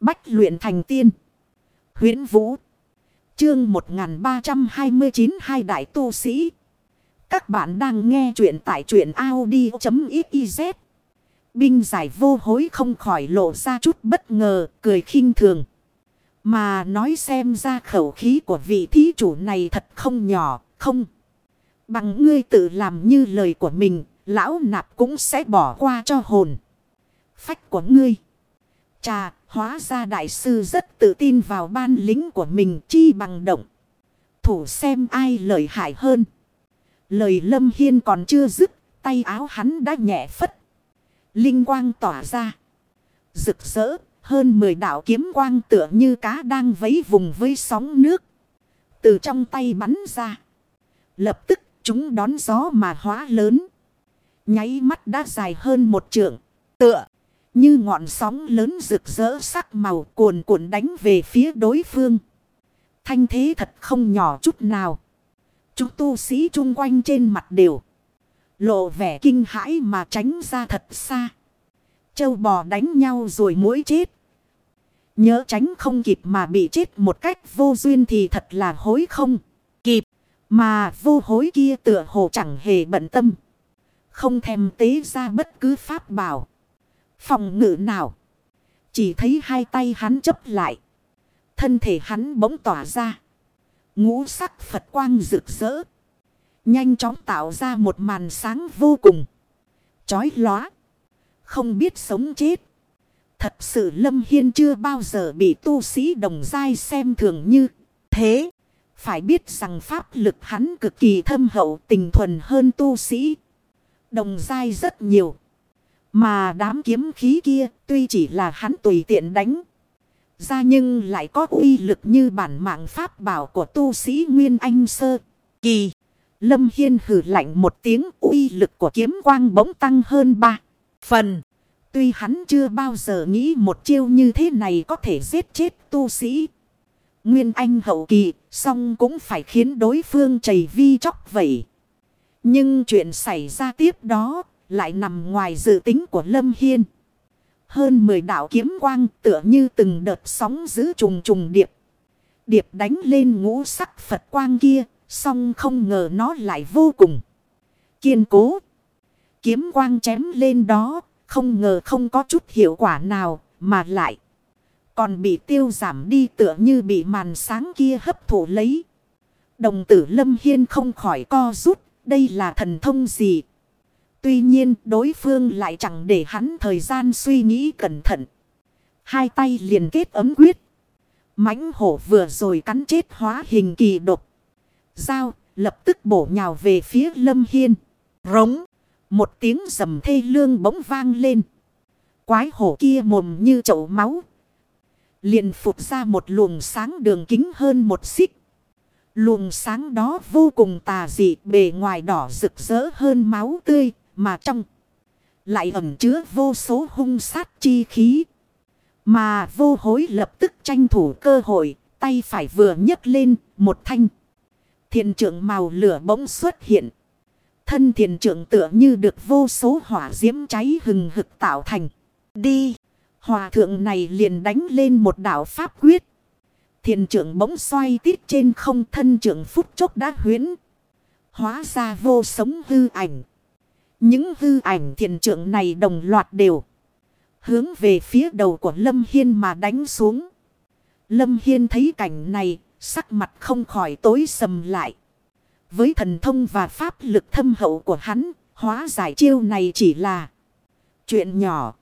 Bách luyện thành tiên. huyễn Vũ. Chương 1329 hai đại tu sĩ. Các bạn đang nghe truyện tại truyện Audi.xyz. Binh giải vô hối không khỏi lộ ra chút bất ngờ, cười khinh thường. Mà nói xem ra khẩu khí của vị thí chủ này thật không nhỏ, không. Bằng ngươi tự làm như lời của mình, lão nạp cũng sẽ bỏ qua cho hồn. Phách của ngươi. Chà, hóa ra đại sư rất tự tin vào ban lính của mình chi bằng động. Thủ xem ai lợi hại hơn. Lời lâm hiên còn chưa dứt, tay áo hắn đã nhẹ phất. Linh quang tỏa ra. Rực rỡ, hơn 10 đạo kiếm quang tựa như cá đang vấy vùng với sóng nước. Từ trong tay bắn ra. Lập tức chúng đón gió mà hóa lớn. Nháy mắt đã dài hơn một trượng. Tựa như ngọn sóng lớn rực rỡ sắc màu cuồn cuộn đánh về phía đối phương. Thanh thế thật không nhỏ chút nào. Chúng tu sĩ chung quanh trên mặt đều. Lộ vẻ kinh hãi mà tránh ra thật xa. Châu bò đánh nhau rồi mũi chết. Nhớ tránh không kịp mà bị chết một cách vô duyên thì thật là hối không. Kịp. Mà vô hối kia tựa hồ chẳng hề bận tâm. Không thèm tế ra bất cứ pháp bảo. Phòng ngự nào. Chỉ thấy hai tay hắn chấp lại. Thân thể hắn bỗng tỏa ra. Ngũ sắc Phật quang rực rỡ. Nhanh chóng tạo ra một màn sáng vô cùng. Chói lóa. Không biết sống chết. Thật sự Lâm Hiên chưa bao giờ bị tu sĩ đồng giai xem thường như thế. Phải biết rằng pháp lực hắn cực kỳ thâm hậu, tình thuần hơn tu sĩ. Đồng giai rất nhiều. Mà đám kiếm khí kia tuy chỉ là hắn tùy tiện đánh. Ra nhưng lại có uy lực như bản mạng pháp bảo của tu sĩ Nguyên Anh Sơ. Kỳ. Lâm Hiên hử lạnh một tiếng uy lực của kiếm quang bỗng tăng hơn ba phần. Tuy hắn chưa bao giờ nghĩ một chiêu như thế này có thể giết chết tu sĩ. Nguyên Anh hậu kỳ, song cũng phải khiến đối phương chảy vi chóc vậy. Nhưng chuyện xảy ra tiếp đó, lại nằm ngoài dự tính của Lâm Hiên. Hơn 10 đạo kiếm quang tựa như từng đợt sóng giữ trùng trùng điệp. Điệp đánh lên ngũ sắc Phật quang kia, song không ngờ nó lại vô cùng. Kiên cố. Kiếm quang chém lên đó, không ngờ không có chút hiệu quả nào, mà lại. Còn bị tiêu giảm đi tựa như bị màn sáng kia hấp thụ lấy. Đồng tử Lâm Hiên không khỏi co rút, đây là thần thông gì? Tuy nhiên, đối phương lại chẳng để hắn thời gian suy nghĩ cẩn thận. Hai tay liền kết ấm quyết. mãnh hổ vừa rồi cắn chết hóa hình kỳ độc. Dao lập tức bổ nhào về phía lâm hiên. Rống. Một tiếng rầm thê lương bỗng vang lên. Quái hổ kia mồm như chậu máu. Liền phục ra một luồng sáng đường kính hơn một xích. Luồng sáng đó vô cùng tà dị, bề ngoài đỏ rực rỡ hơn máu tươi mà trong lại ẩm chứa vô số hung sát chi khí. Mà vô hối lập tức tranh thủ cơ hội, tay phải vừa nhấc lên một thanh. Thiền trưởng màu lửa bỗng xuất hiện. Thân thiền trưởng tựa như được vô số hỏa diễm cháy hừng hực tạo thành. Đi! Hòa thượng này liền đánh lên một đạo pháp quyết. Thiền trưởng bỗng xoay tít trên không thân trưởng phút chốc đã huyến. Hóa ra vô sống hư ảnh. Những hư ảnh thiền trưởng này đồng loạt đều. Hướng về phía đầu của Lâm Hiên mà đánh xuống. Lâm Hiên thấy cảnh này, sắc mặt không khỏi tối sầm lại. Với thần thông và pháp lực thâm hậu của hắn, hóa giải chiêu này chỉ là chuyện nhỏ.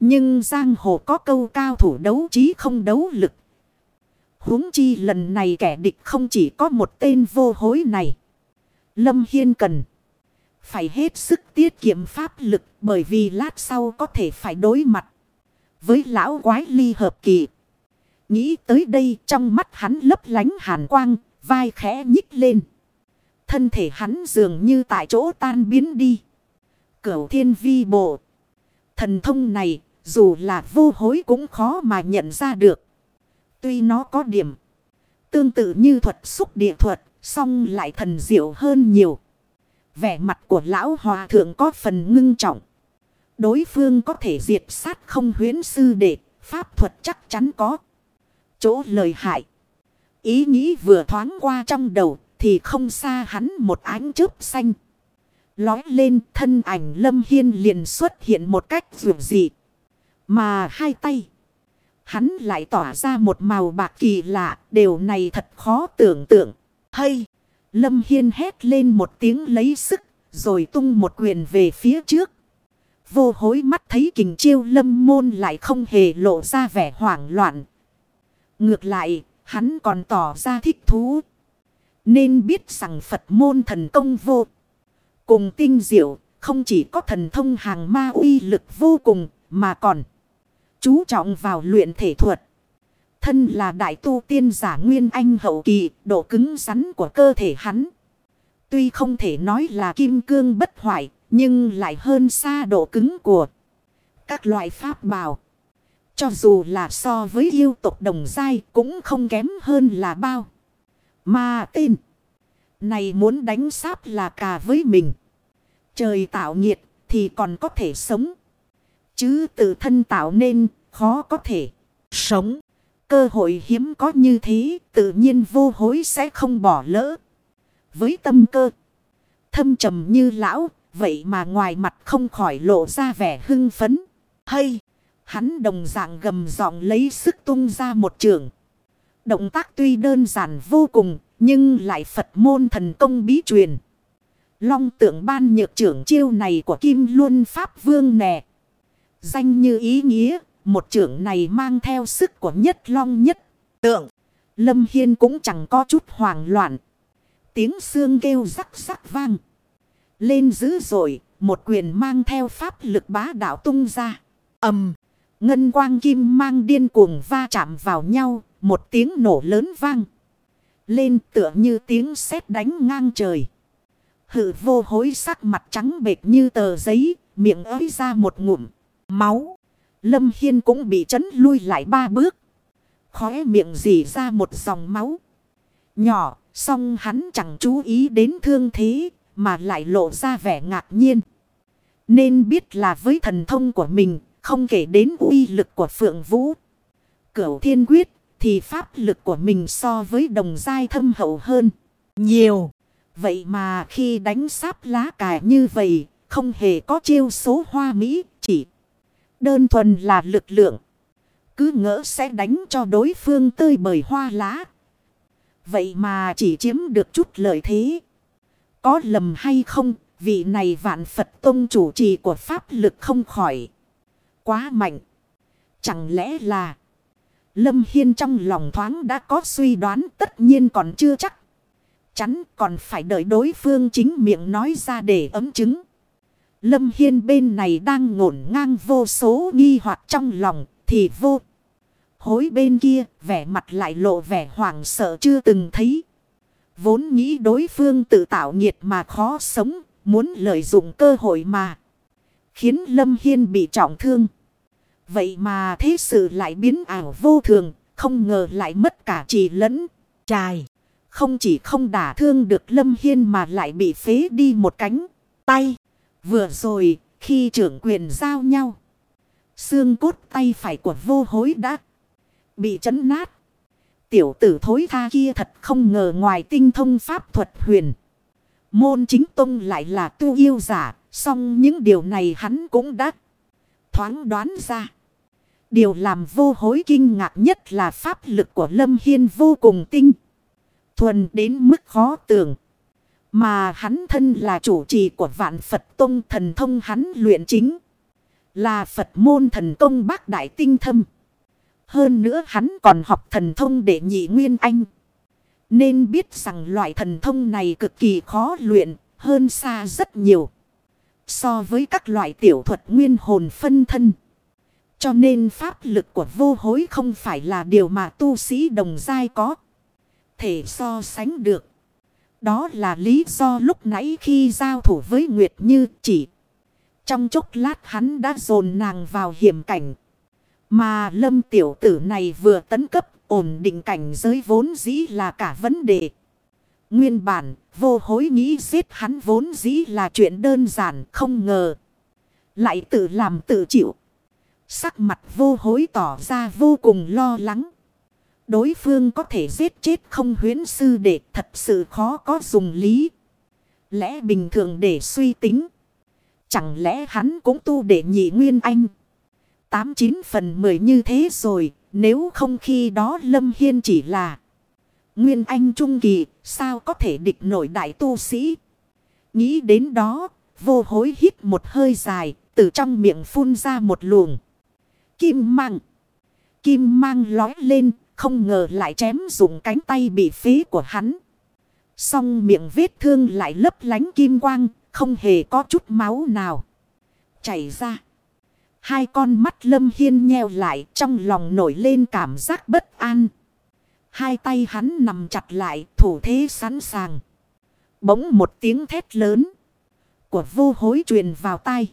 Nhưng giang hồ có câu cao thủ đấu trí không đấu lực. huống chi lần này kẻ địch không chỉ có một tên vô hối này. Lâm Hiên cần. Phải hết sức tiết kiệm pháp lực bởi vì lát sau có thể phải đối mặt với lão quái ly hợp kỳ. Nghĩ tới đây trong mắt hắn lấp lánh hàn quang, vai khẽ nhích lên. Thân thể hắn dường như tại chỗ tan biến đi. Cửu thiên vi bộ. Thần thông này dù là vô hối cũng khó mà nhận ra được. Tuy nó có điểm tương tự như thuật xúc địa thuật, song lại thần diệu hơn nhiều. Vẻ mặt của lão hòa thượng có phần ngưng trọng. Đối phương có thể diệt sát không huyến sư đệ, Pháp thuật chắc chắn có. Chỗ lời hại. Ý nghĩ vừa thoáng qua trong đầu thì không xa hắn một ánh chớp xanh. Lói lên thân ảnh Lâm Hiên liền xuất hiện một cách dù dị. Mà hai tay. Hắn lại tỏa ra một màu bạc kỳ lạ. Điều này thật khó tưởng tượng. Hay. Lâm Hiên hét lên một tiếng lấy sức. Rồi tung một quyền về phía trước. Vô hối mắt thấy kình chiêu lâm môn lại không hề lộ ra vẻ hoảng loạn. Ngược lại, hắn còn tỏ ra thích thú. Nên biết rằng Phật môn thần công vô. Cùng tinh diệu, không chỉ có thần thông hàng ma uy lực vô cùng, mà còn chú trọng vào luyện thể thuật. Thân là đại tu tiên giả nguyên anh hậu kỳ, độ cứng rắn của cơ thể hắn. Tuy không thể nói là kim cương bất hoại, nhưng lại hơn xa độ cứng của các loại pháp bào. Cho dù là so với yêu tộc đồng giai cũng không kém hơn là bao. Mà tên này muốn đánh sáp là cả với mình. Trời tạo nhiệt thì còn có thể sống. Chứ tự thân tạo nên khó có thể sống. Cơ hội hiếm có như thế tự nhiên vô hối sẽ không bỏ lỡ. Với tâm cơ thâm trầm như lão Vậy mà ngoài mặt không khỏi lộ ra vẻ hưng phấn. Hay! Hắn đồng dạng gầm giọng lấy sức tung ra một trường. Động tác tuy đơn giản vô cùng, nhưng lại Phật môn thần công bí truyền. Long tượng ban nhược trưởng chiêu này của Kim Luân Pháp Vương nè. Danh như ý nghĩa, một trưởng này mang theo sức của nhất long nhất tượng. Lâm Hiên cũng chẳng có chút hoảng loạn. Tiếng xương kêu rắc rắc vang. Lên dữ dội, một quyền mang theo pháp lực bá đạo tung ra. ầm Ngân quang kim mang điên cuồng va chạm vào nhau, một tiếng nổ lớn vang. Lên tựa như tiếng sét đánh ngang trời. Hự vô hối sắc mặt trắng bệt như tờ giấy, miệng ới ra một ngụm. Máu. Lâm Hiên cũng bị chấn lui lại ba bước. Khóe miệng dì ra một dòng máu. Nhỏ, song hắn chẳng chú ý đến thương thế, mà lại lộ ra vẻ ngạc nhiên. Nên biết là với thần thông của mình, không kể đến uy lực của Phượng Vũ. Cửu thiên quyết, thì pháp lực của mình so với đồng giai thâm hậu hơn. Nhiều. Vậy mà khi đánh sáp lá cải như vậy, không hề có chiêu số hoa mỹ, chỉ đơn thuần là lực lượng. Cứ ngỡ sẽ đánh cho đối phương tươi bời hoa lá. Vậy mà chỉ chiếm được chút lợi thế. Có lầm hay không, vị này vạn Phật tông chủ trì của pháp lực không khỏi. Quá mạnh. Chẳng lẽ là... Lâm Hiên trong lòng thoáng đã có suy đoán tất nhiên còn chưa chắc. Chắn còn phải đợi đối phương chính miệng nói ra để ấm chứng. Lâm Hiên bên này đang ngổn ngang vô số nghi hoặc trong lòng thì vô. Hối bên kia vẻ mặt lại lộ vẻ hoảng sợ chưa từng thấy. Vốn nghĩ đối phương tự tạo nhiệt mà khó sống, muốn lợi dụng cơ hội mà. Khiến Lâm Hiên bị trọng thương. Vậy mà thế sự lại biến ảo vô thường, không ngờ lại mất cả chỉ lẫn, trài. Không chỉ không đả thương được Lâm Hiên mà lại bị phế đi một cánh tay. Vừa rồi, khi trưởng quyền giao nhau. Xương cốt tay phải của vô hối đã bị chấn nát. Tiểu tử thối tha kia thật không ngờ ngoài tinh thông pháp thuật huyền. Môn chính tông lại là tu yêu giả. Song những điều này hắn cũng đã thoáng đoán ra. Điều làm vô hối kinh ngạc nhất là pháp lực của Lâm Hiên vô cùng tinh. Thuần đến mức khó tưởng. Mà hắn thân là chủ trì của vạn Phật Tông thần thông hắn luyện chính. Là Phật môn thần công bác đại tinh thâm. Hơn nữa hắn còn học thần thông để nhị nguyên anh. Nên biết rằng loại thần thông này cực kỳ khó luyện, hơn xa rất nhiều. So với các loại tiểu thuật nguyên hồn phân thân. Cho nên pháp lực của vô hối không phải là điều mà tu sĩ đồng giai có. Thể so sánh được. Đó là lý do lúc nãy khi giao thủ với Nguyệt Như chỉ. Trong chốc lát hắn đã dồn nàng vào hiểm cảnh. Mà lâm tiểu tử này vừa tấn cấp, ổn định cảnh giới vốn dĩ là cả vấn đề. Nguyên bản, vô hối nghĩ giết hắn vốn dĩ là chuyện đơn giản, không ngờ. Lại tự làm tự chịu. Sắc mặt vô hối tỏ ra vô cùng lo lắng. Đối phương có thể giết chết không huyến sư để thật sự khó có dùng lý. Lẽ bình thường để suy tính. Chẳng lẽ hắn cũng tu để nhị nguyên anh. Tám chín phần mười như thế rồi. Nếu không khi đó Lâm Hiên chỉ là. Nguyên anh trung kỳ. Sao có thể địch nổi đại tu sĩ. Nghĩ đến đó. Vô hối hít một hơi dài. Từ trong miệng phun ra một luồng. Kim mang. Kim mang lói lên. Không ngờ lại chém dùng cánh tay bị phế của hắn. Xong miệng vết thương lại lấp lánh kim quang. Không hề có chút máu nào. Chảy ra. Hai con mắt lâm hiên nheo lại. Trong lòng nổi lên cảm giác bất an. Hai tay hắn nằm chặt lại. Thủ thế sẵn sàng. Bỗng một tiếng thét lớn. Của vô hối truyền vào tai.